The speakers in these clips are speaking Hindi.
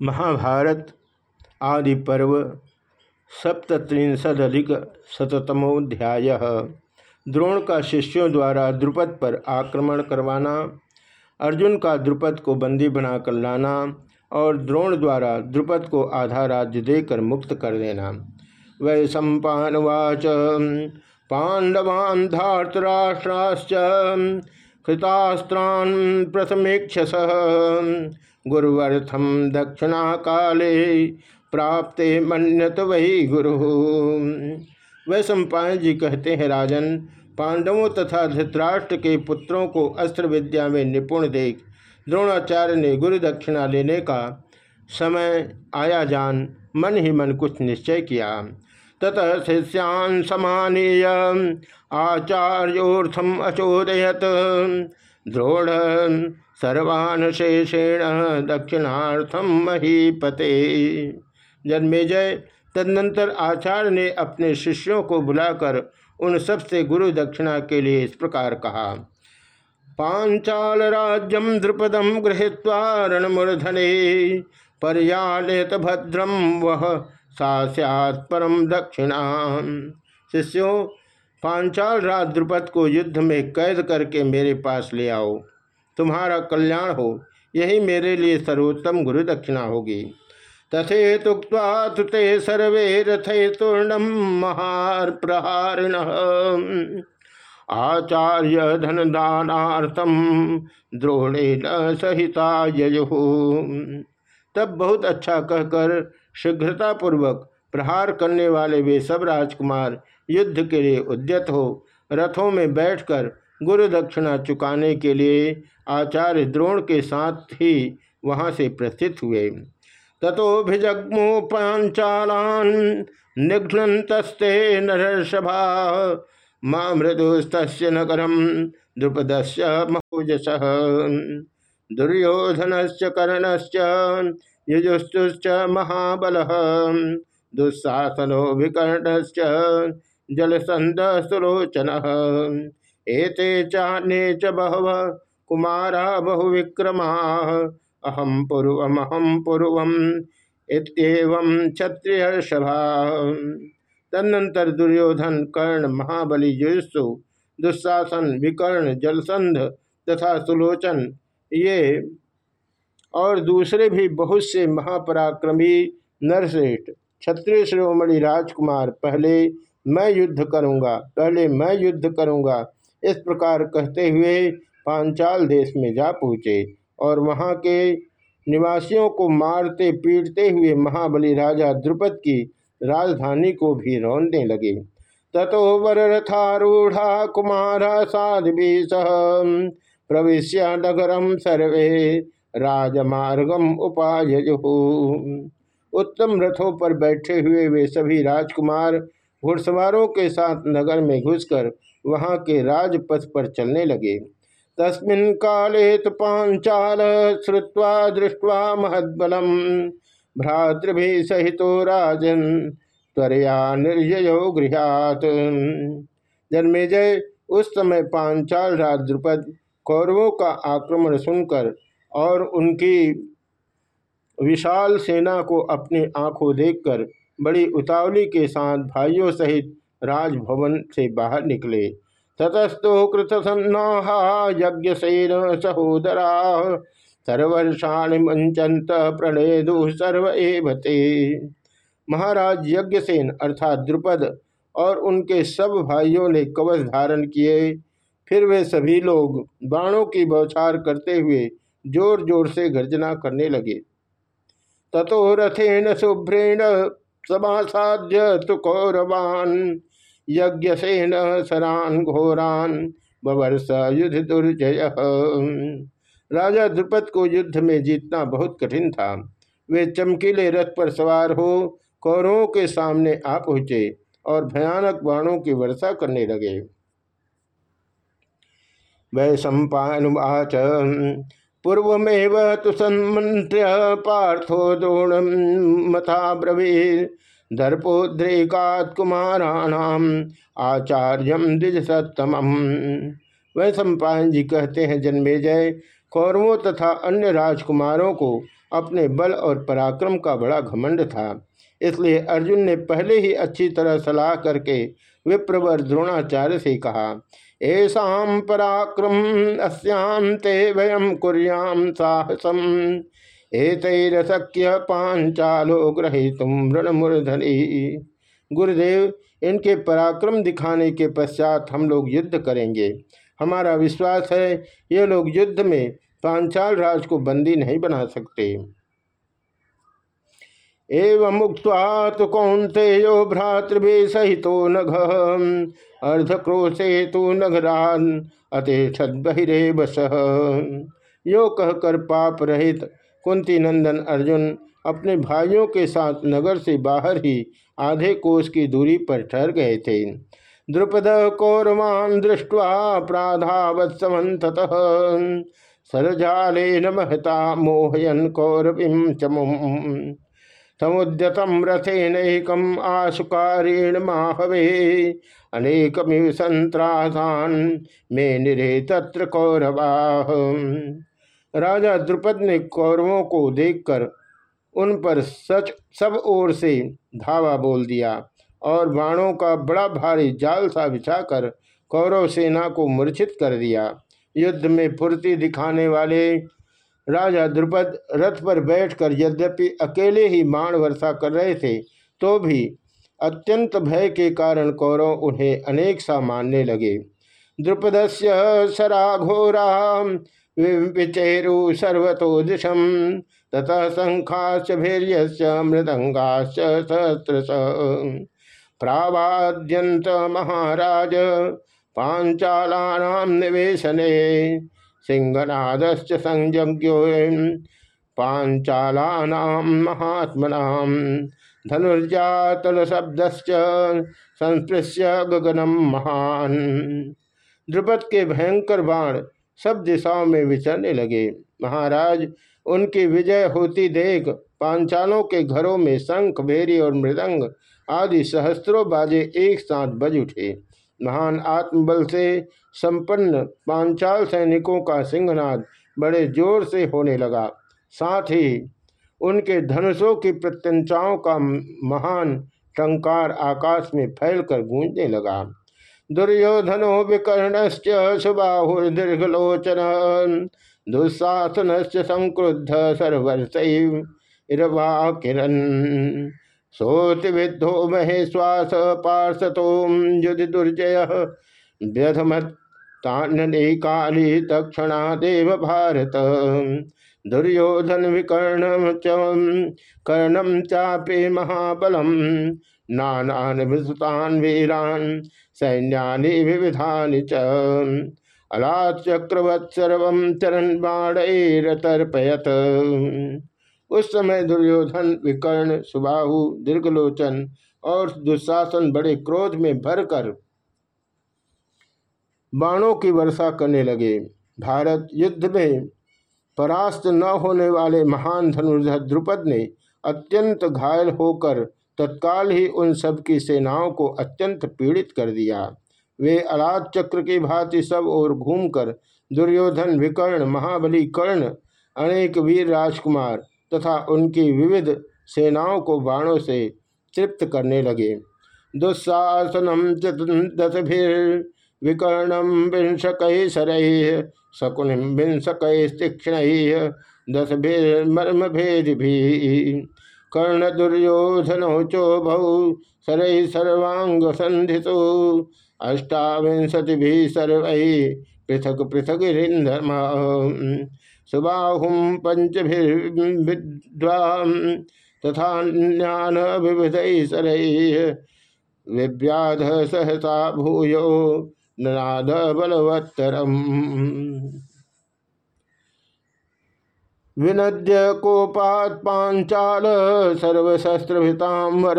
महाभारत आदि पर्व सप्तत्रिंशदधिक शतमोध्याय द्रोण का शिष्यों द्वारा द्रुपद पर आक्रमण करवाना, अर्जुन का द्रुपद को बंदी बनाकर लाना और द्रोण द्वारा द्रुपद को आधा राज्य देकर मुक्त कर देना। वै सम्पावाच पांडवान धातराष्ट्राश्च कृतास्त्रान प्रथमेक्षस गुरुवर्थम दक्षिणा काले प्राप्ते मन्यत वही गुरु। वह सम्पायन जी कहते हैं, राजन, पांडवों तथा धृतराष्ट्र के पुत्रों को अस्त्र विद्या में निपुण देख, द्रोणाचार्य ने गुरु दक्षिणा लेने का समय आया जान, मन ही मन कुछ निश्चय किया। ततः शिष्यान समानीय, आचार्योर्थम अचोदयत। द्रोण सर्वान शेषेण दक्षिणार्थम महीपते जन्मेजय तदनंतर आचार्य ने अपने शिष्यों को बुलाकर उन सबसे गुरु दक्षिणा के लिए इस प्रकार कहा पांचाल राज्यम द्रुपदम गृहीत्वा रणमूर्धने भद्रम वह सा परम दक्षिणा शिष्यों पांचाल राज द्रुपद को युद्ध में कैद करके मेरे पास ले आओ। तुम्हारा कल्याण हो, यही मेरे लिए सर्वोत्तम गुरु दक्षिणा होगी। तथे तुक्ता तुते सर्वे रथे तूर्णम महार प्रहारिण आचार्य धन दानार्थम द्रोणे न सहिता यजु। तब बहुत अच्छा कहकर शीघ्रतापूर्वक प्रहार करने वाले वे सब राजकुमार युद्ध के लिए उद्यत हो, रथों में बैठकर गुरु दक्षिणा चुकाने के लिए आचार्य द्रोण के साथ ही वहाँ से प्रस्थित हुए। तथोभिजग्मु पांचालान निघ्नतस्ते नरसभा मृदुस्त नगरम द्रुपदस्य महोजस। दुर्योधन से कर्णश्च, युजुस्तुश्च महाबल। दुस्साहसनो विकर्णश्च जलसंद सुलोचन एते चान्ये च बहव कुमारा बहुविक्रमा। अहम पूर्वम इतम क्षत्रिय सभा तदनंतर दुर्योधन, कर्ण, महाबली युस्तु दुस्शासन विकर्ण, जलसंध तथा सुलोचन, ये और दूसरे भी बहुत से महापराक्रमी नरश्रेष्ठ, क्षत्रिय श्रोमणि राजकुमार, पहले मैं युद्ध करूँगा, पहले मैं युद्ध करूँगा इस प्रकार कहते हुए पांचाल देश में जा पहुँचे और वहाँ के निवासियों को मारते पीटते हुए महाबली राजा द्रुपद की राजधानी को भी रौंदने लगे। ततो वर रथारूढ़ा कुमारा साधि सह प्रवेश नगरम सर्वे राजमार्गम उपाय उत्तम रथों पर बैठे हुए वे सभी राजकुमार घुड़सवारों के साथ नगर में घुसकर वहाँ के राजपथ पर चलने लगे। तस्मिन् काले तो पांचाल श्रुवा दृष्ट्वा महद्बलम। भ्रातृभि सहित राजन, त्वरया निर्जयो गृहात। जन्मेजय उस समय पांचाल राज द्रुपद कौरवों का आक्रमण सुनकर और उनकी विशाल सेना को अपनी आँखों देखकर बड़ी उतावली के साथ भाइयों सहित राजभवन से बाहर निकले। ततस्तो कृत सन्नाहा यज्ञ सेन सहोदरा। सर्वर्षाणि मंचंत प्रणेदु सर्व एवते। महाराज यज्ञसेन अर्थात द्रुपद और उनके सब भाइयों ने कवच धारण किए। फिर वे सभी लोग बाणों की बौछार करते हुए ज़ोर ज़ोर से गर्जना करने लगे। ततो रथेन शुभ्रेण समासाध्य तु कौरवान यज्ञसेन सरान घोरान बवर्ष युद्ध दुर्जय। राजा द्रुपद को युद्ध में जीतना बहुत कठिन था। वे चमकीले रथ पर सवार हो कौरवों के सामने आ पहुँचे और भयानक बाणों की वर्षा करने लगे। वै सम्पावाच पूर्वमेव तो सन्मंत्र्य पार्थो द्रोण मथा ब्रवीर दर्पोद्रेकात कुमाराणाम आचार्यम द्विज सत्तम वह सम्पायन जी कहते हैं जन्मेजय कौरवों तथा अन्य राजकुमारों को अपने बल और पराक्रम का बड़ा घमंड था। इसलिए अर्जुन ने पहले ही अच्छी तरह सलाह करके विप्रवर द्रोणाचार्य से कहा ऐसा पराक्रम अस्याम ते वयम कुर्याम साहसम। एतरसक्य पांचालो तुम रणमूर्धनि गुरुदेव, इनके पराक्रम दिखाने के पश्चात हम लोग युद्ध करेंगे। हमारा विश्वास है, ये लोग युद्ध में पांचाल राज को बंदी नहीं बना सकते। एवं मुक्त कौंतेयो भ्रातृभि सहित नघ। अर्धक्रोशे तो नघरान अतिषद बहिरे बस यो कहकर पाप रहित कुंती नंदन अर्जुन अपने भाइयों के साथ नगर से बाहर ही आधे कोष की दूरी पर ठहर गए थे। द्रुपद कौरवान दृष्टवा प्राधावत सरजाले महता मोहयन कौरवीं चमुम समुद्यतम रथेनकम आशुकारेण माहवे, अनेकमिव संत्रासान में निरे तत्र कौरवा। राजा द्रुपद ने कौरवों को देखकर उन पर सच, सब ओर से धावा बोल दिया और बाणों का बड़ा भारी जाल सा बिछाकर कौरव सेना को मूर्छित कर दिया। युद्ध में फुर्ती दिखाने वाले राजा द्रुपद रथ पर बैठकर यद्यपि अकेले ही माण वर्षा कर रहे थे तो भी अत्यंत भय के कारण कौरव उन्हें अनेक सा मानने लगे। द्रुपद से सराघोरा विचेरु सर्वतो दिशम तथा शंखाश्च भैर्य मृदंगाश्च सहस्रश। प्रावाद्यंत महाराज पांचाला निवेशने, सिंहनादश्च संज्ञो पांचाला महात्मना धनुर्जातल शब्दश्च संस्पृश्य गगनम महान। द्रुपद के भयंकर बाण सब दिशाओं में विचरने लगे। महाराज, उनकी विजय होती देख पांचालों के घरों में शंख, भेरी और मृदंग आदि सहस्त्रों बाजे एक साथ बज उठे। महान आत्मबल से संपन्न पांचाल सैनिकों का सिंहनाद बड़े ज़ोर से होने लगा। साथ ही उनके धनुषों की प्रत्यंचाओं का महान टंकार आकाश में फैलकर गूंजने लगा। दुर्योधनो विकर्ण सुबाहुर्दीर्घलोचन दुस्साहसन संक्रुद्ध सर्वर्ष किरण सोति विद्धो महेश्वास पार्षतो युधि दुर्जय, व्यधमत काली तक्षणा देव भारत। दुर्योधन विकर्ण कर्णम चापे महाबलम नानान विसुतान वीरान सैन्यानि विविधानि च। अलात् चक्रवत् सर्व चरण बाणैरतर्पयत। उस समय दुर्योधन, विकर्ण, सुबाहु, दीर्घलोचन और दुशासन बड़े क्रोध में भरकर बाणों की वर्षा करने लगे। भारत युद्ध में परास्त न होने वाले महान धनुर्धर द्रुपद ने अत्यंत घायल होकर तत्काल ही उन सब की सेनाओं को अत्यंत पीड़ित कर दिया। वे अलाद चक्र की भांति सब ओर घूमकर दुर्योधन, विकर्ण, महाबली, कर्ण, अनेक वीर राजकुमार तथा उनकी विविध सेनाओं को बाणों से तृप्त करने लगे। दुस्साहसनम दशभिर्विकर्णम विंशक शर शकुनि विंशक तीक्षण दशभिर्मर्म भेद भी कर्ण दुर्योधनो चोभौ शर सर्वांग संधितो अष्टाविंशति सर्व पृथक पृथक रिंधर्मा सुबाहुम पंचभिर्विद्वाम तथा ज्ञान विविध विव्याध सहसा भूयो नाद बलवत्तरम विनद्य कोपात पांचाल सर्वशस्त्रभितांबर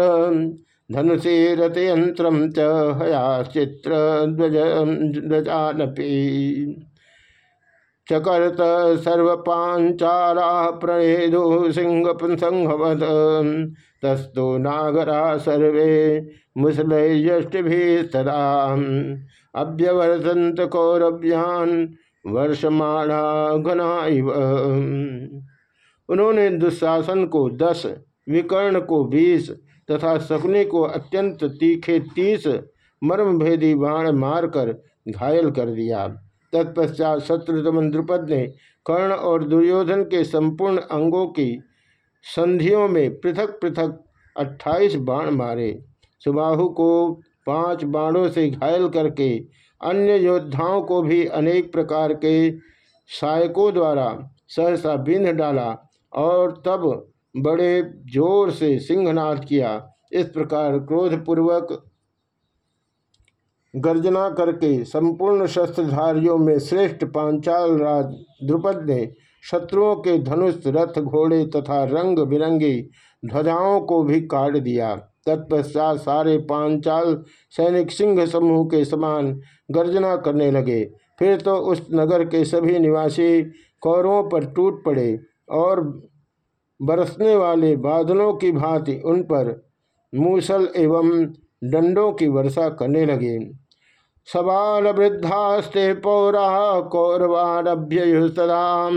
धनुषे रथयंत्र च ध्वजानपी चकर्त सर्वपांचाला प्रणेदु सिंह संघवत तस्तु नागरा सर्वे मुसलयष्टिभिस्तदा अभ्यवर्तंत कौरव्यान वर्षमाणा घना उन्होंने दुशासन को दस, विकर्ण को बीस तथा शकुनी को अत्यंत तीखे तीस मर्मभेदी बाण मारकर घायल कर दिया। तत्पश्चात शत्रुदमन द्रुपद ने कर्ण और दुर्योधन के संपूर्ण अंगों की संधियों में पृथक पृथक अट्ठाईस बाण मारे। सुबाहु को पाँच बाणों से घायल करके अन्य योद्धाओं को भी अनेक प्रकार के सहायकों द्वारा सहसा बिंध डाला और तब बड़े ज़ोर से सिंहनाद किया। इस प्रकार क्रोधपूर्वक गर्जना करके संपूर्ण शस्त्रधारियों में श्रेष्ठ पांचाल राज द्रुपद ने शत्रुओं के धनुष, रथ, घोड़े तथा रंग बिरंगी ध्वजाओं को भी काट दिया। तत्पश्चात सारे पांचाल सैनिक सिंह समूह के समान गर्जना करने लगे। फिर तो उस नगर के सभी निवासी कौरवों पर टूट पड़े और बरसने वाले बादलों की भांति उन पर मूसल एवं डंडों की वर्षा करने लगे। सबाल वृद्धास्ते पौरा कौरवानभ्य सदा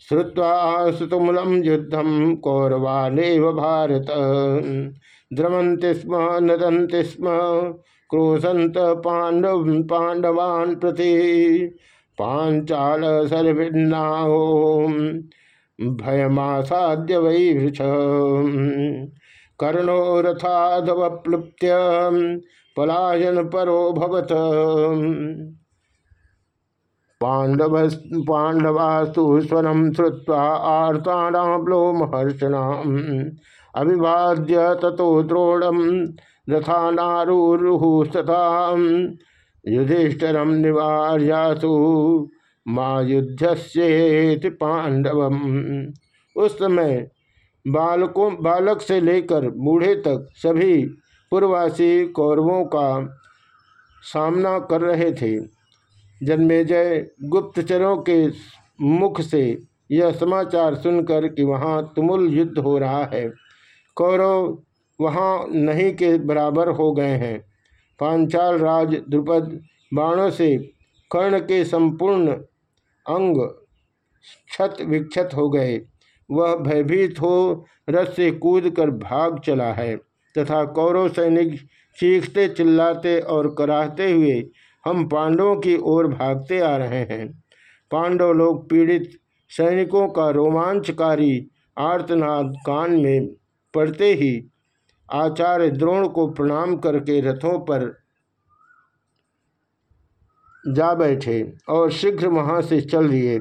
श्रुवा सुतुमूलम युद्धम कौरवानेव भारत। द्रमंति स्म नदंति स्म क्रोशंत पांडव पांडवान प्रति। पांचाल सर्भिन्नाहो भयमासाद्य वै वृष। कर्णो रथाधवप्लुप्त्य, पलायन परो भवत। पांडव पांडवास्तु स्वरम श्रुवा आर्ताड़ो महर्षण अभिवाद्य ततो द्रोणम रथानारूरुः सता युधिष्ठिरम निवार्यासु माँ युद्ध से पांडव उस समय बालकों, बालक से लेकर बूढ़े तक सभी पूर्ववासी कौरवों का सामना कर रहे थे। जन्मेजय गुप्तचरों के मुख से यह समाचार सुनकर कि वहाँ तुमुल युद्ध हो रहा है। कौरव वहाँ नहीं के बराबर हो गए हैं। पांचाल राज द्रुपद बाणों से कर्ण के संपूर्ण अंग क्षत विक्षत हो गए। वह भयभीत हो रथ से कूद कर भाग चला है तथा कौरव सैनिक चीखते चिल्लाते और कराहते हुए हम पांडवों की ओर भागते आ रहे हैं। पांडव लोग पीड़ित सैनिकों का रोमांचकारी आर्तनाद कान में पड़ते ही आचार्य द्रोण को प्रणाम करके रथों पर जा बैठे और शीघ्र वहाँ से चल दिए।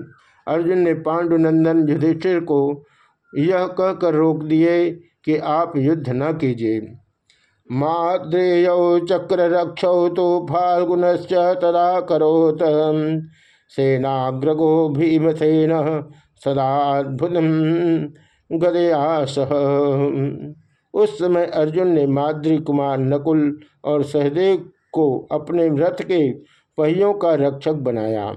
अर्जुन ने पांडुनंदन युधिष्ठिर को यह कहकर रोक दिए कि आप युद्ध न कीजिए। माद्रेय चक्र रक्षौ तो फाल्गुन तदा करोत। सेनाग्रगो भीमसेन सदाद्भुत गदया सह उस समय अर्जुन ने माद्री कुमार, नकुल और सहदेव को अपने रथ के पहियों का रक्षक बनाया।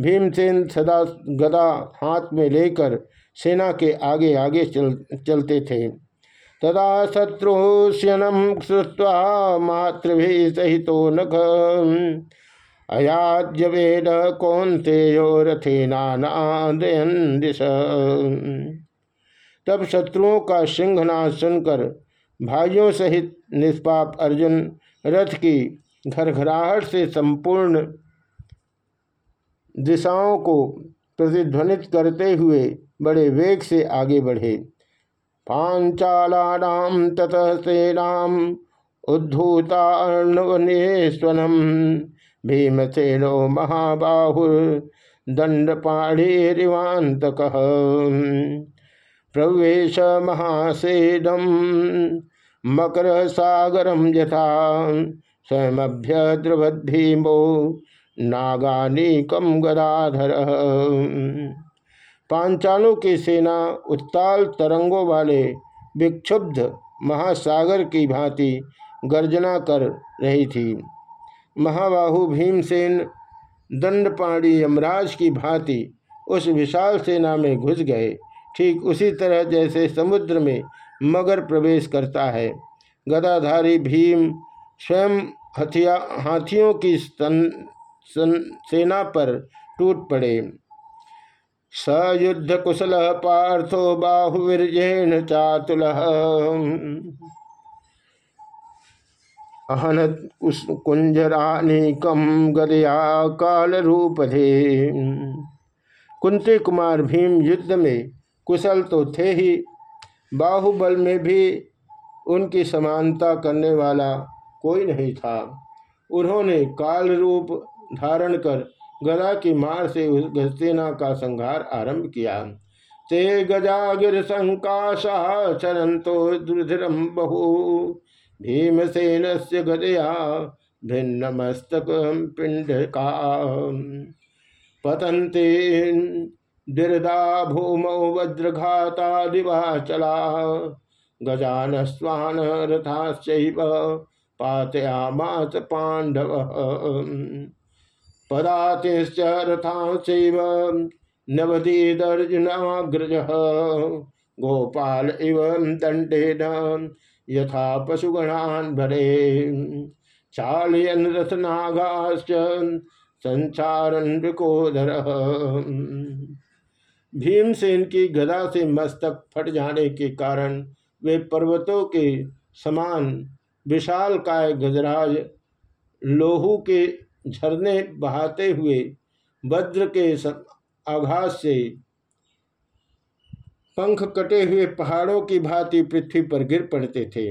भीमसेन सदा गदा हाथ में लेकर सेना के आगे आगे चल, चलते थे। तदा शत्रुष्यनम श्रुवा मातृभि सहितो नख। अयाज्यवेद कौंतेयो रथेनादयन दिश तब शत्रुओं का सिंहनाद सुनकर भाइयों सहित निष्पाप अर्जुन रथ की घरघराहट से संपूर्ण दिशाओं को प्रतिध्वनित करते हुए बड़े वेग से आगे बढ़े। पांचालानाम ततः सेनाम उद्धूतार्णवनेश्वनम भीमसेनो महाबाहुर दंडपाणिवांतक प्रवेश महासेदम। मकर सागरम यथा स्वयंभ्य द्रवद्भीमो नागानीकम गदाधर। पांचालों की सेना, उत्ताल तरंगों वाले विक्षुब्ध महासागर की भांति गर्जना कर रही थी। महाबाहु भीमसेन दंडपाणी यमराज की भांति उस विशाल सेना में घुस गए। ठीक उसी तरह जैसे समुद्र में मगर प्रवेश करता है। गदाधारी भीम स्वयं हथिया हाथियों की सन, सन, सेना पर टूट पड़े। स युद्ध कुशल पार्थो बाहुवीर्येण चातुल। अहन कुंजरानीकम गदया काल रूपधे कुंती कुमार भीम युद्ध में कुशल तो थे ही। बाहुबल में भी उनकी समानता करने वाला कोई नहीं था। उन्होंने काल रूप धारण कर गदा की मार से उस गजसेना का संहार आरंभ किया। ते गजागिर संकाशा चरंतो दुर्धरम बहु। भीमसेन से गदया भिन्न मस्तक पिंड का पतंते दिर्दा भूमौ वज्रघाता दिवाचला गजान स्वान रथाश्चैव पातयामास पांडव। पदातिश्च रथांशैव नवदीदर्जुनाग्रज गोपाल इव दंडेन यथा पशुगणान भरे। चालयन रथनागाश्च संचारन विकोधर भीमसेन की गदा से मस्तक फट जाने के कारण वे पर्वतों के समान विशाल काय गजराज लोहू के झरने बहाते हुए वज्र के आघात से पंख कटे हुए पहाड़ों की भांति पृथ्वी पर गिर पड़ते थे।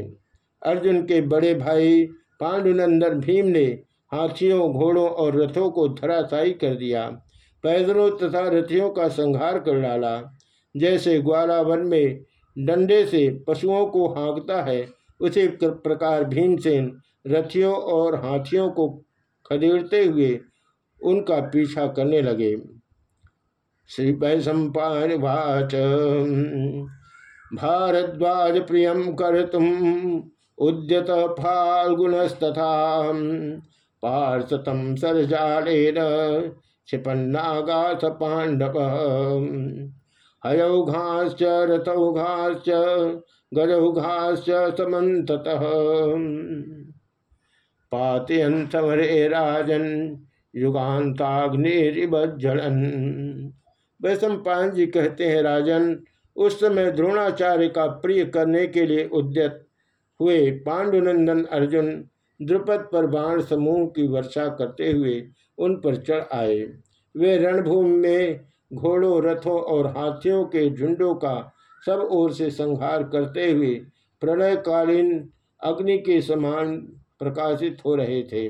अर्जुन के बड़े भाई पांडुनंदन भीम ने हाथियों, घोड़ों और रथों को धराशायी कर दिया। पैदलों तथा रथियों का संहार कर डाला। जैसे ग्वाला वन में डंडे से पशुओं को हाँकता है, उसी प्रकार भीमसेन रथियों और हाथियों को खदेड़ते हुए उनका पीछा करने लगे। श्री वैशंपाच भारद्वाज प्रियम कर तुम उद्यत फाल्गुनस्तथा। पार्षतम सरजालेन क्षिपन्नागाथ पांडव हयौघाश्च रथौघाश्च गजौघाश्च समन्ततः। पातयन समरे राजन युगान्ताग्निरिबज्जलन वैश्व पान जी कहते हैं, राजन, उस समय द्रोणाचार्य का प्रिय करने के लिए उद्यत हुए पांडुनंदन अर्जुन द्रुपद पर बाण समूह की वर्षा करते हुए उन पर चढ़ आए। वे रणभूमि में घोड़ों, रथों और हाथियों के झुंडों का सब ओर से संहार करते हुए प्रलयकालीन अग्नि के समान प्रकाशित हो रहे थे।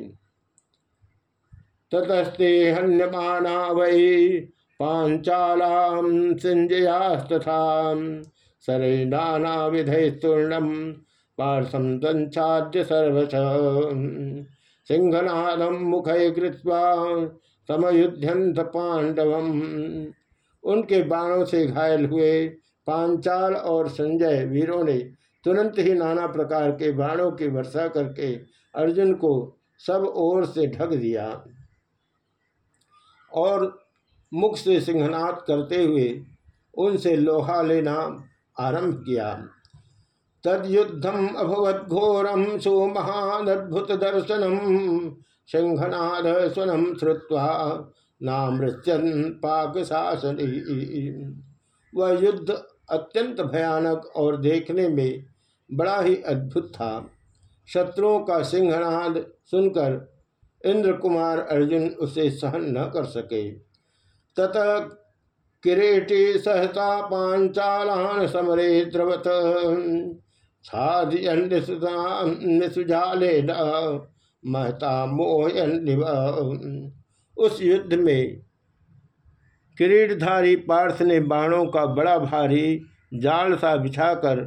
ततस्ते हन्यमाना वै पांचालाम सिंजयास्तथा सरे नाना विधैस्तूर्णम पार्श्व दंचाद्य सर्वश। सिंहनादम मुख कृत्वा समयुध्यंत पांडवम। उनके बाणों से घायल हुए पांचाल और संजय वीरों ने तुरंत ही नाना प्रकार के बाणों की वर्षा करके अर्जुन को सब ओर से ढक दिया और मुख से सिंहनाथ करते हुए उनसे लोहा लेना आरंभ किया। तद्युद्धम अभवत घोरम सो महानद्भुत दर्शनम सिंहनाद स्वनम श्रुवा नामृत्यन पाक शासन वह युद्ध अत्यंत भयानक और देखने में बड़ा ही अद्भुत था। शत्रुओं का सिंहनाद सुनकर इंद्र कुमार अर्जुन उसे सहन न कर सके। तत किरीटी सहता पांचालान समरे द्रवत। छादियन्निसुजाले महता मोहन उस युद्ध में किरीटधारी पार्थ ने बाणों का बड़ा भारी जाल सा बिछाकर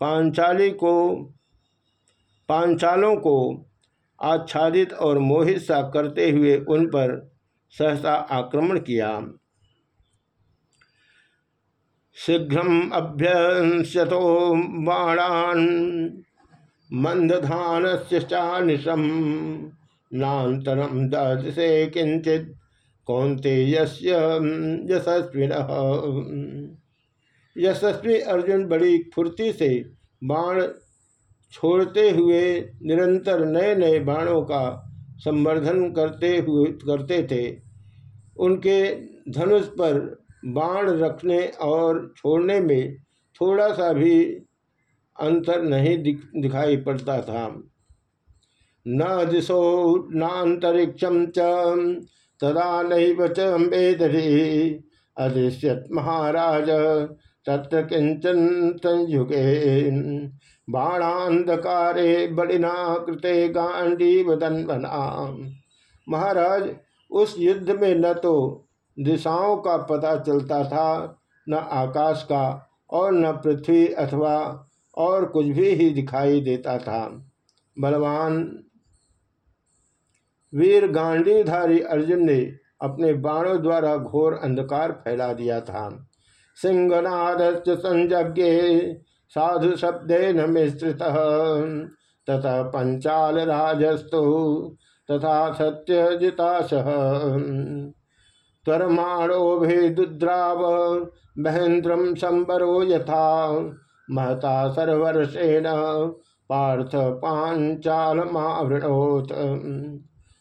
पांचाली को, पांचालों को आच्छादित और मोहित सा करते हुए उन पर सहसा आक्रमण किया। शीघ्र अभ्यंसतो बाणान मंदधान चानिशम नातरम दसे किंचित कौनते यशस्वी यशस्वी अर्जुन बड़ी फुर्ती से बाण छोड़ते हुए निरंतर नए नए बाणों का संवर्धन करते हुए, करते थे। उनके धनुष पर बाण रखने और छोड़ने में थोड़ा सा भी अंतर नहीं दिख, दिखाई पड़ता था। न दिशो नातरिक्षम च तदा नैव च अदृश्यत महाराज तत्र किंचन संयुगे। बाणांधकारे बलिना कृते गांडी वदनवना महाराज उस युद्ध में न तो दिशाओं का पता चलता था, न आकाश का और न पृथ्वी अथवा और कुछ भी ही दिखाई देता था। बलवान वीर गांडीधारी अर्जुन ने अपने बाणों द्वारा घोर अंधकार फैला दिया था। सिंहनाद संज्ञे साधु शब्द न मिश्रित तथा पंचाल राजस्तु तथा सत्य जिताश त्वरमाणोभिद्राव महेन्द्रम संबरो यथा। महता सर्वर्षेण पार्थ पांचाल मावृणोत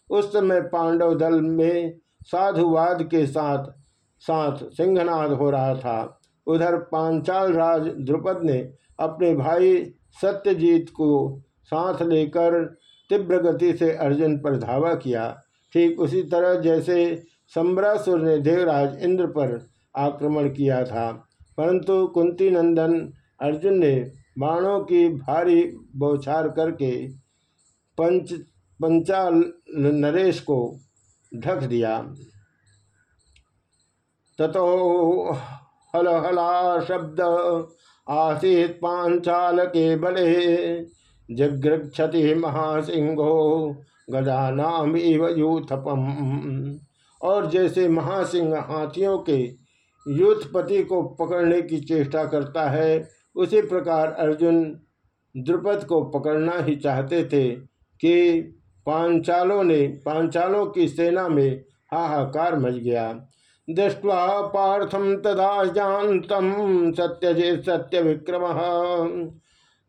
उस समय पांडव दल में साधुवाद के साथ साथ सिंहनाद हो रहा था। उधर पांचाल राज द्रुपद ने अपने भाई सत्यजीत को साथ लेकर तीव्र गति से अर्जुन पर धावा किया। ठीक उसी तरह जैसे सम्रासुर ने देवराज इंद्र पर आक्रमण किया था। परंतु कुंती नंदन अर्जुन ने बाणों की भारी बौछार करके पंच, पंचाल नरेश को ढक दिया। ततो हल हला शब्द आसीत पांचाल के बले जगृक्षति महासिंहो गदा नाम इव यूथपम। और जैसे महासिंह हाथियों के युद्धपति को पकड़ने की चेष्टा करता है, उसी प्रकार अर्जुन द्रुपद को पकड़ना ही चाहते थे कि पांचालों ने, पांचालों की सेना में हाहाकार मच गया। दृष्टवा पार्थम तदा जानतम सत्य सत्य विक्रम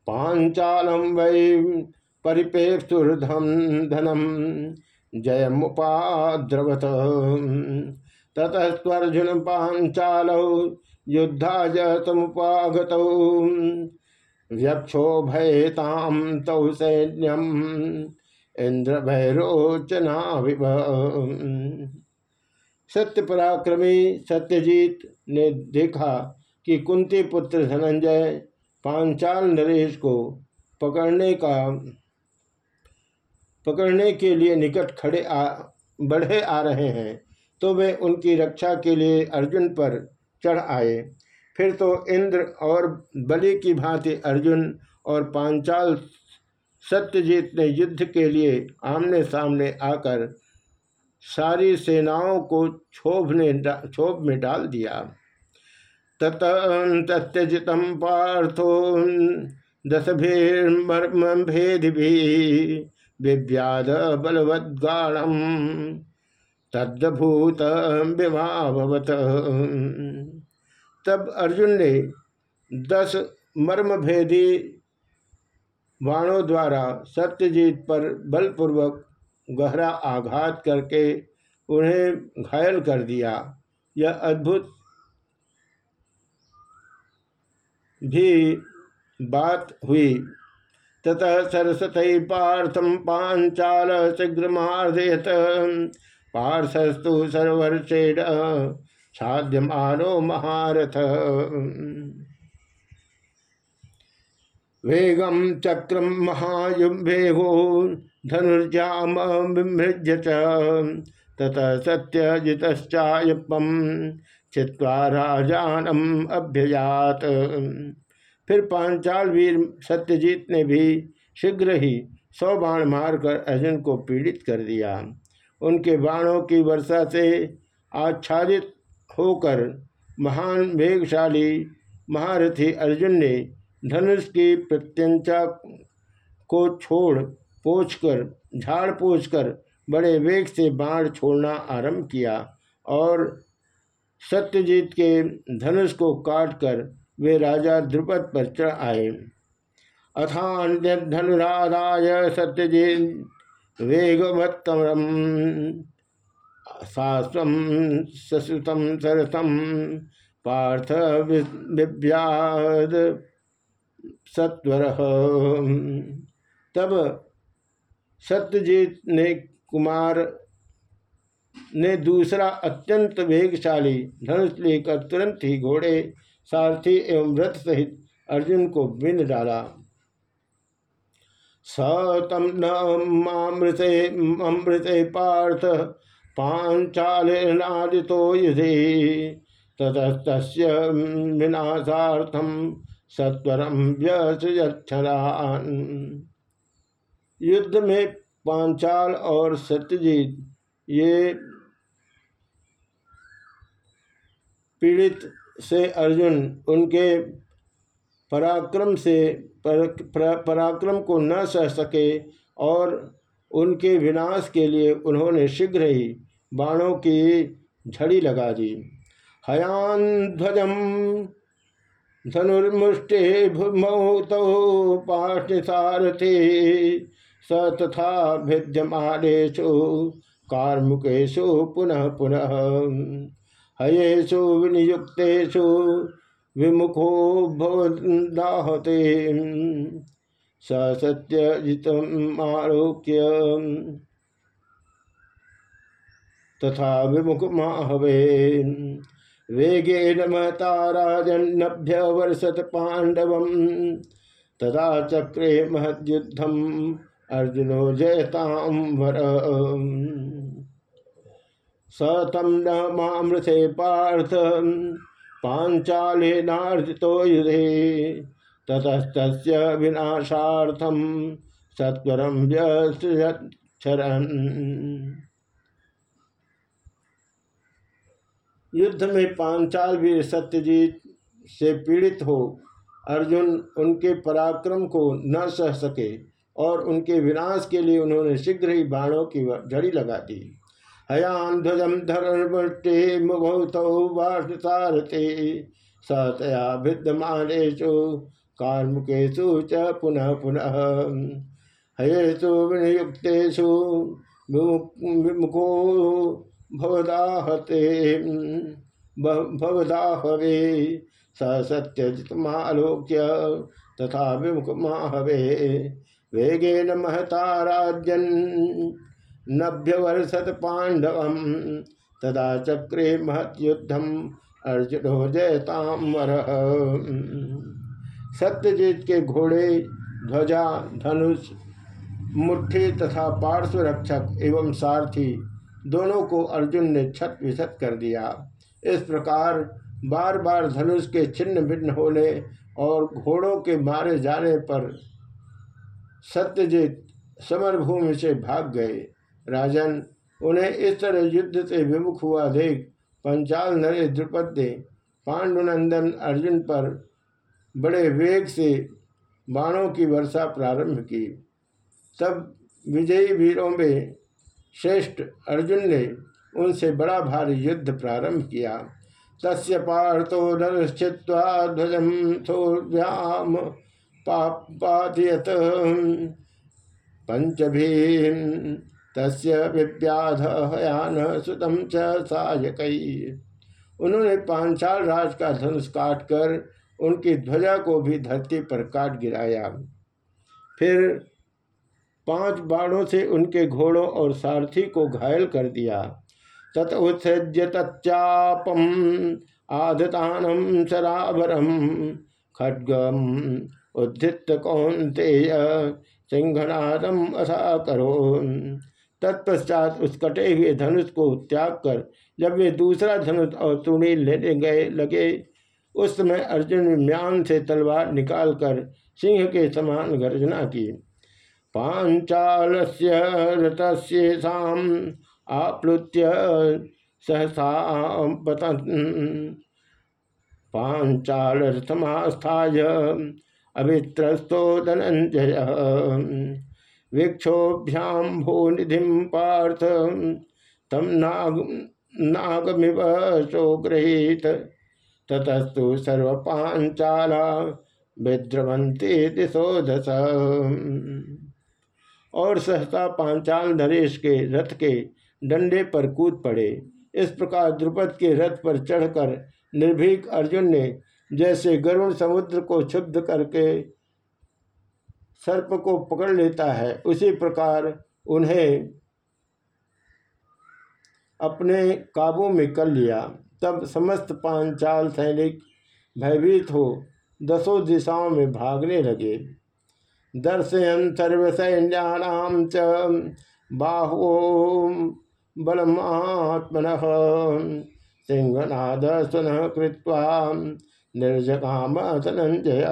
पांचालम वै परिपेक्षुर्धम धनम जय मुद्रवत ततस्वर्जुन पांचाल युद्धा समुपागत व्यक्षोभयताम तौ सैन्यम इंद्र भैरोचना सत्य पराक्रमी सत्यजीत ने देखा कि कुंती पुत्र धनंजय पांचाल नरेश को पकड़ने का पकड़ने के लिए निकट खड़े आ, बढ़े आ रहे हैं तो वे उनकी रक्षा के लिए अर्जुन पर चढ़ आए। फिर तो इंद्र और बलि की भांति अर्जुन और पांचाल सत्यजीत ने युद्ध के लिए आमने सामने आकर सारी सेनाओं को क्षोभ ने क्षोभ में डाल दिया। तत तत्यजित पार्थो दस भेद भी विव्याद बलवद्गाणम तद्भूत विवाभवत तब अर्जुन ने दस मर्मभेदी बाणों द्वारा सत्यजीत पर बलपूर्वक गहरा आघात करके उन्हें घायल कर दिया। यह अद्भुत भी बात हुई। ततः सरस्वत पार्थम पांचाल शीघ्र मार्दयत पार्थस्तु सर्वर्षेण साध्यमानो महारथ। वेगम चक्रम महायुभेगो धनुर्जाम विमृज्य ततः सत्यजितश्चायपम चित्वा राजानम फिर पांचाल वीर सत्यजीत ने भी शीघ्र ही सौ बाण मारकर अर्जुन को पीड़ित कर दिया। उनके बाणों की वर्षा से आच्छादित होकर महान वेगशाली महारथी अर्जुन ने धनुष की प्रत्यंचा को छोड़ पोछकर, झाड़ पोछ कर बड़े वेग से बाण छोड़ना आरंभ किया और सत्यजीत के धनुष को काटकर वे राजा द्रुपद पर चढ़ आए। अथान्य धनुराधाय सत्यजीत वेगवत्तम सास्वम ससुतम सरसम पार्थ विव्याद सत्वर। तब सत्यजीत ने कुमार ने दूसरा अत्यंत वेगशाली धनुष लेकर तुरंत ही घोड़े सारथी एवं रथ सहित अर्जुन को बिन डाला। सतम नमृते अमृते पार्थ पांचालितो युधे ततस्त विनाशार्थम सत्वरम व्यसरान युद्ध में पांचाल और सत्यजीत, ये पीड़ित से अर्जुन उनके पराक्रम से पर, पर, पराक्रम को न सह सके और उनके विनाश के लिए उन्होंने शीघ्र ही बाणों की झड़ी लगा दी। हयान ध्वजम धनुर्मुष्टे भूमौतौ पाठसारथे स तथा भिद्यमानेषु कार्मुकेशु पुनः पुनः। हयेषु विनियुक्तेषु विमुखो भवदाहते स सत्यजितमारोक्य तथा विमुखमाहवे। वेगेन महता राजन्नभ्य वर्षत पांडव तदा चक्रे महद्युद्धम अर्जुनो जयताम सतम न मामृथे पार्थ पांचालेनार्जितो युधे। ततस्त विनाशार्थम सत्वरम व्यरण युद्ध में पांचाल वीर सत्यजीत से पीड़ित हो, अर्जुन उनके पराक्रम को न सह सके और उनके विनाश के लिए उन्होंने शीघ्र ही बाणों की झड़ी लगा दी। हयान ध्वजम धर्मटे मुभौतौ वासारथे सतया विद्यमानेशु कार्मुकेशु च पुनः पुनः। हयेषु विनियुक्तेषु विमुखो भवदाहते। भवदाहवे। स सत्यजितमालोक्य तथा विमुखमाहवे। वेगेन महता राज्यन नभ्यवर्षत पांडव तदा चक्रे महत्युद्धम अर्जुनो जयताम सत्यजीत के घोड़े, ध्वजा, धनुष, मुट्ठी तथा पार्श्व रक्षक एवं सारथी दोनों को अर्जुन ने छत विछत कर दिया। इस प्रकार बार बार धनुष के छिन्न भिन्न होने और घोड़ों के मारे जाने पर सत्यजीत समरभूमि से भाग गए। राजन, उन्हें इस तरह युद्ध से विमुख हुआ देख पंचाल नरे द्रुपद ने पांडुनंदन अर्जुन पर बड़े वेग से बाणों की वर्षा प्रारंभ की। तब विजयी वीरों में श्रेष्ठ अर्जुन ने उनसे बड़ा भारी युद्ध प्रारंभ किया। तस्य पार्थो नरश्चित्वा ध्वजम थोर्व्याम पापातियत पंचभीम विव्याध हयान सुतम च सायक उन्होंने पांचाल राज का धनुष काट कर उनकी ध्वजा को भी धरती पर काट गिराया। फिर पाँच बाणों से उनके घोड़ों और सारथी को घायल कर दिया। तत उत्सृज्य तच्चापम आदतानम शराबरम खड्गम उद्धित कौंतेय सिंहनादम असा करो तत्पश्चात उस कटे हुए धनुष को त्याग कर जब वे दूसरा धनुष और तुणी लेने गए लगे, उस समय अर्जुन म्यान से तलवार निकालकर सिंह के समान गर्जना की। पांचाल से रतस्येषाम आप्लुत्य सहसा पतन। पांचाल रथमास्थाय अभित्रस्तो धनंजय विक्षोभ्याम भो निधि पार्थ तम नाग नागमिव सोगृहीत ततस्तु सर्व पांचाला विद्रवंती दिशो दश और सहसा पांचाल नरेश के रथ के डंडे पर कूद पड़े। इस प्रकार द्रुपद के रथ पर चढ़कर निर्भीक अर्जुन ने जैसे गरुण समुद्र को क्षुब्ध करके सर्प को पकड़ लेता है। उसी प्रकार उन्हें अपने काबू में कर लिया। तब समस्त पांचाल सैनिक भयभीत हो दसों दिशाओं में भागने लगे। दर्शयन सर्वसैन्याम च बाहो बलमात्मन। सिंहनाद सुन कृत्वा निर्जगाम धनंजय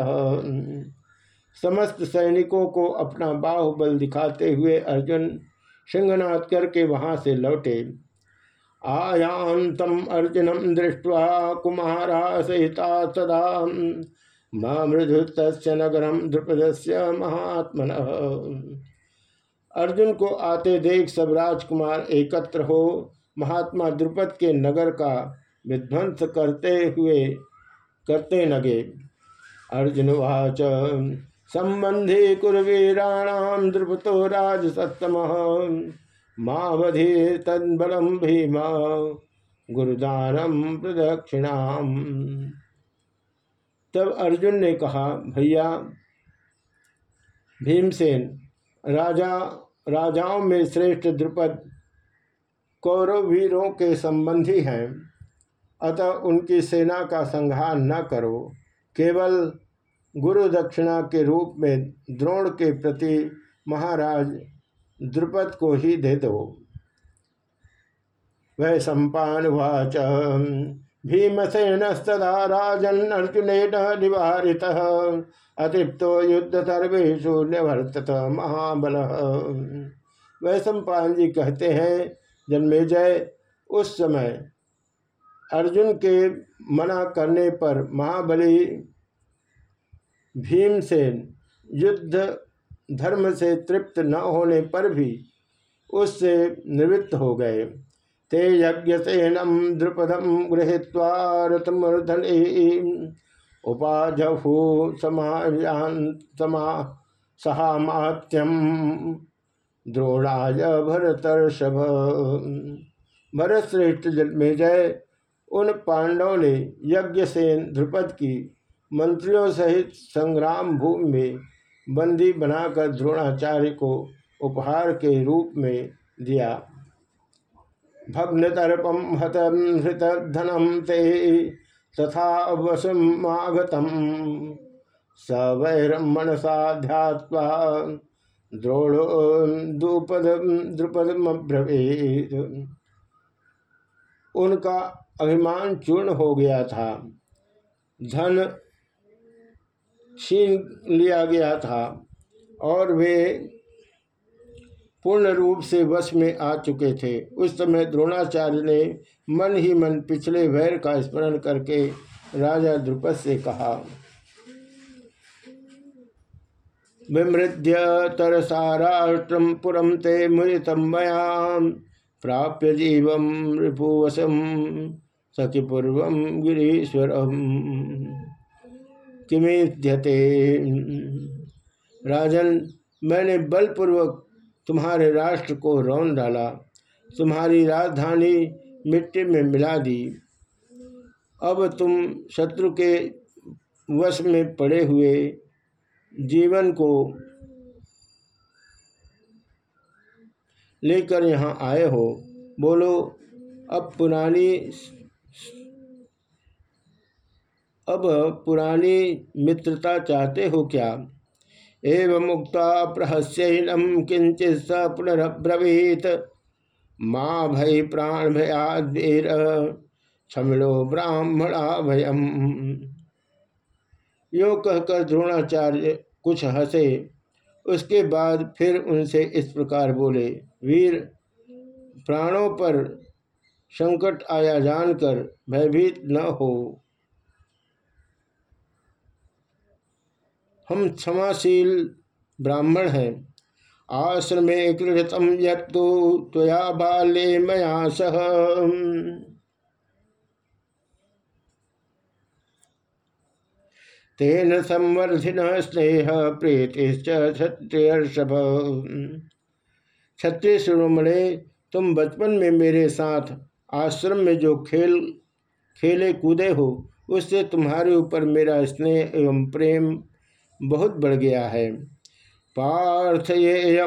समस्त सैनिकों को अपना बाहुबल दिखाते हुए अर्जुन सिंहनाद करके वहाँ से लौटे। आयांतम अर्जुनम दृष्ट्वा कुमारा सहिता सदा। मृदुत नगरम द्रुपद से महात्मन। अर्जुन को आते देख सब राजकुमार एकत्र हो। महात्मा द्रुपद के नगर का विध्वंस करते हुए करते लगे। अर्जुन वाच संबंधी कुरवीराणाम द्रुपतो राज सत्तम मावधि तदलम भीमा। गुरुदानम प्रदक्षिणाम। तब अर्जुन ने कहा, भैया, भीमसेन, राजा, राजाओं में श्रेष्ठ द्रुपद कौरव वीरों के संबंधी हैं। अतः उनकी सेना का संहार न करो। केवल गुरु दक्षिणा के रूप में द्रोण के प्रति महाराज द्रुपद को ही दे दो। वह सम्पावाच भीमसेनस्तदा राजन अर्जुन निवारित। अतिप्तो युद्ध सर्वेशु निवर्तत महाबल। सम्पान जी कहते हैं, जन्मे जय। उस समय अर्जुन के मना करने पर महाबली भीमसेन युद्ध धर्म से तृप्त न होने पर भी उससे निवृत्त हो गए। ते यज्ञसेनम द्रुपदम गृहीत्वा रतमूर्धन उपाजहु समा सहामात्यम द्रोणाय भरतर्षभ। भरत श्रेष्ठ में जय। उन पांडवों ने यज्ञसेन ध्रुपद की मंत्रियों सहित संग्राम भूमि में बंदी बनाकर द्रोणाचार्य को उपहार के रूप में दिया। भग्नतर्पम हतम हृत धनम ते तथा वसमागतम स वैरम मनसा ध्यात्वा द्रोणो द्रुपद उनका अभिमान चूर्ण हो गया था। धन छीन लिया गया था और वे पूर्ण रूप से वश में आ चुके थे। उस समय द्रोणाचार्य ने मन ही मन पिछले वैर का स्मरण करके राजा द्रुपद से कहा विमृद्य तरसाराष्ट्रम पुरम ते मुतम मयाम प्राप्य जीवम रिपुवसम सखिपूर्व गिरीश्वरम। किमेध्यते राजन, मैंने बलपूर्वक तुम्हारे राष्ट्र को रौन डाला, तुम्हारी राजधानी मिट्टी में मिला दी। अब तुम शत्रु के वश में पड़े हुए जीवन को लेकर यहाँ आए हो। बोलो, अब पुरानी अब पुरानी मित्रता चाहते हो क्या? एवं मुक्ता प्रहस्यनम किंचित स पुनरब्रवीत। माँ भय प्राण भयादीर क्षमलो ब्राह्मणा भयम यो कहकर द्रोणाचार्य कुछ हंसे। उसके बाद फिर उनसे इस प्रकार बोले, वीर, प्राणों पर संकट आया जानकर भयभीत न हो। हम क्षमाशील ब्राह्मण हैं। आश्रमे कृतम यत्तु त्वया बाले मया सह। तेन संवर्धिन स्नेह प्रीति क्षत्रियर्षभ। क्षत्रिय शिरोमणे, तुम बचपन में मेरे साथ आश्रम में जो खेल, खेले कूदे हो, उससे तुम्हारे ऊपर मेरा स्नेह एवं प्रेम बहुत बढ़ गया है। पार्थ ये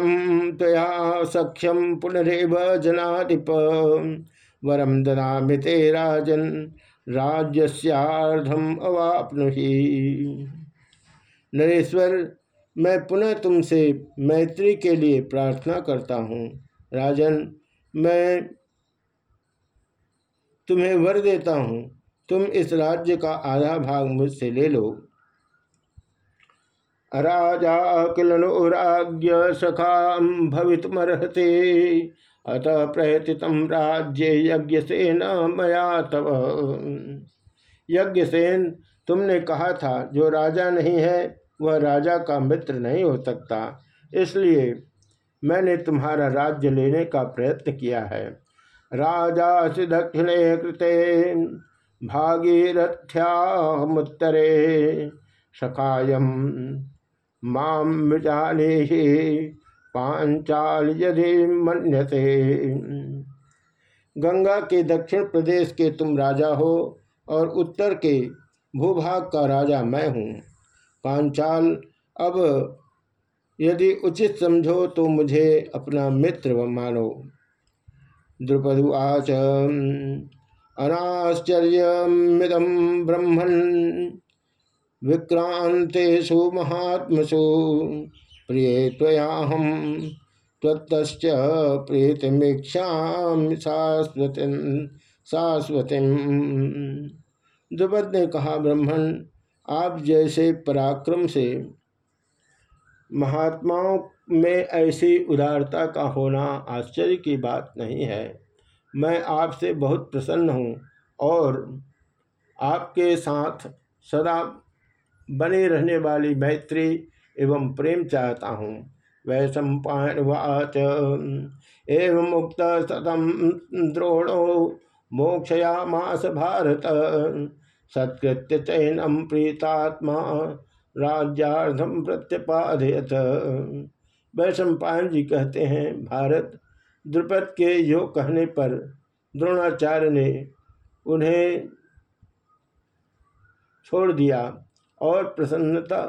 तया सख्यम पुनरेव जनाधिप। वरम दना मिते राजन, राज्यस्यार्धम अवापनुहि। नरेश्वर, मैं पुनः तुमसे मैत्री के लिए प्रार्थना करता हूँ। राजन, मैं तुम्हें वर देता हूँ। तुम इस राज्य का आधा भाग मुझसे ले लो। राजा किल नो राज्य सखा भवितमर्हते। अतः प्रयतित राज्य यज्ञ से न मया तब यज्ञसेन, तुमने कहा था, जो राजा नहीं है, वह राजा का मित्र नहीं हो सकता। इसलिए मैंने तुम्हारा राज्य लेने का प्रयत्न किया है। राजा दक्षिणे कृते भागीरथ्यामुत्तरे। सखायम माम जाने पांचाल यदि मन्यते। गंगा के दक्षिण प्रदेश के तुम राजा हो और उत्तर के भूभाग का राजा मैं हूँ। पांचाल, अब यदि उचित समझो तो मुझे अपना मित्र मानो। द्रुपदुआच अनाश्चर्यमिदम ब्रह्मण विक्रांतेषु महात्मसु। प्रिय त्वयाहम त्वत्तश्च प्रीतिमीक्षा शाश्वती शाश्वती। द्रुपद ने कहा, ब्रह्मण, आप जैसे पराक्रम से महात्माओं में ऐसी उदारता का होना आश्चर्य की बात नहीं है। मैं आपसे बहुत प्रसन्न हूँ और आपके साथ सदा बने रहने वाली मैत्री एवं प्रेम चाहता हूँ। वैशंपावाच एवं मुक्त सतम द्रोणो मोक्षयामास भारत। सत्कृत्य चैनम प्रीतात्मा राज्यार्धम प्रत्यपादयत। वैशंपायन जी कहते हैं, भारत द्रुपद के योग कहने पर द्रोणाचार्य ने उन्हें छोड़ दिया। और प्रसन्नता,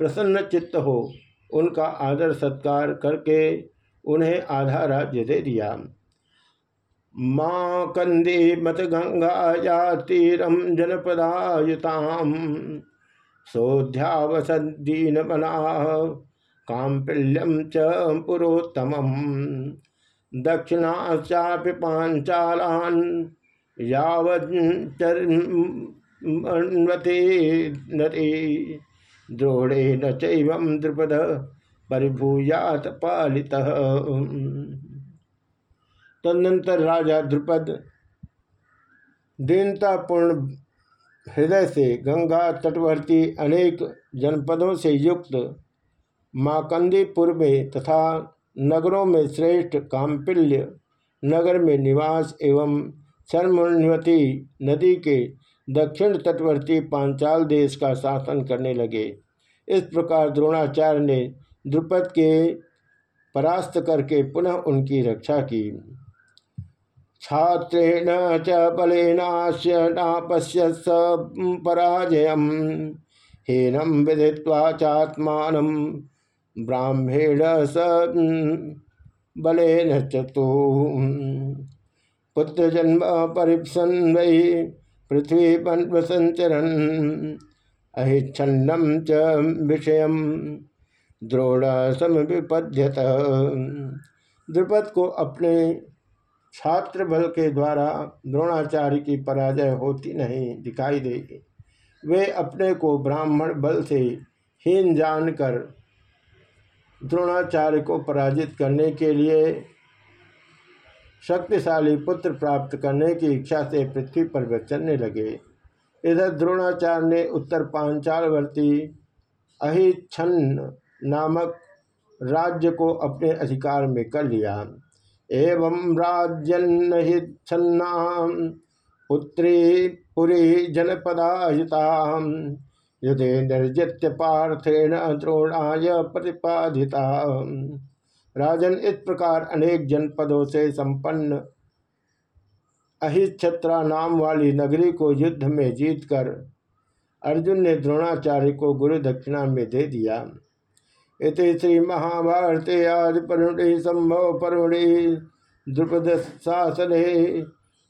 प्रसन्न चित्त हो, उनका आदर सत्कार करके उन्हें आधा राज्य दे दिया। माँ कंदी मत गंगा या तीरम जनपदायुताम सोध्यावसदीन बना काम्पिल्यम च पुरोत्तम दक्षिणाचापि पांचालान नती द्रोणे न चैवं द्रुपद परिभूयात पालित। तदनंतर राजा द्रुपद दीनतापूर्ण हृदय से गंगा तटवर्ती अनेक जनपदों से युक्त माकंदीपुर में तथा नगरों में श्रेष्ठ काम्पिल्य नगर में निवास एवं शर्मवती नदी के दक्षिण तटवर्ती पांचाल देश का शासन करने लगे। इस प्रकार द्रोणाचार्य ने द्रुपद के परास्त करके पुनः उनकी रक्षा की। छात्रेण च बलेनाश्य नापश्य स पराजय हीनम विदित्वा चात्मान ब्राह्मेण स बलेन चतु। पुत्र जन्म परिपसन वही पृथ्वी वसंचरन अहिच्छन्नम च विषय द्रोण समविपद्यत द्रुपद को अपने छात्र बल के द्वारा द्रोणाचार्य की पराजय होती नहीं दिखाई देगी। वे अपने को ब्राह्मण बल से हीन जानकर द्रोणाचार्य को पराजित करने के लिए शक्तिशाली पुत्र प्राप्त करने की इच्छा से पृथ्वी पर चलने लगे। इधर द्रोणाचार्य ने उत्तर पांचालवर्ती अहिच्छन्न नामक राज्य को अपने अधिकार में कर लिया। एवं राज्यन्नहिच्छन्ना पुत्री पुरी जनपदाहिता युधे निर्जित्य पार्थेन द्रोणाय प्रतिपादिता राजन इस प्रकार अनेक जनपदों से संपन्न अहिछत्रा नाम वाली नगरी को युद्ध में जीतकर अर्जुन ने द्रोणाचार्य को गुरु दक्षिणा में दे दिया। इति श्री महाभारते आदि पर्वणि संभव पर्वणि द्रुपद शासन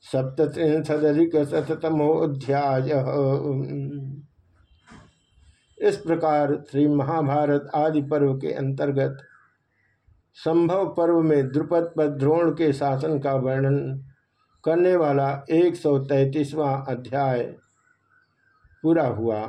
सप्तत्रिशदिक शतमोध्याय इस प्रकार श्री महाभारत आदि पर्व के अंतर्गत संभव पर्व में द्रुपद पर द्रोण के शासन का वर्णन करने वाला एक सौ तैंतीसवां अध्याय पूरा हुआ।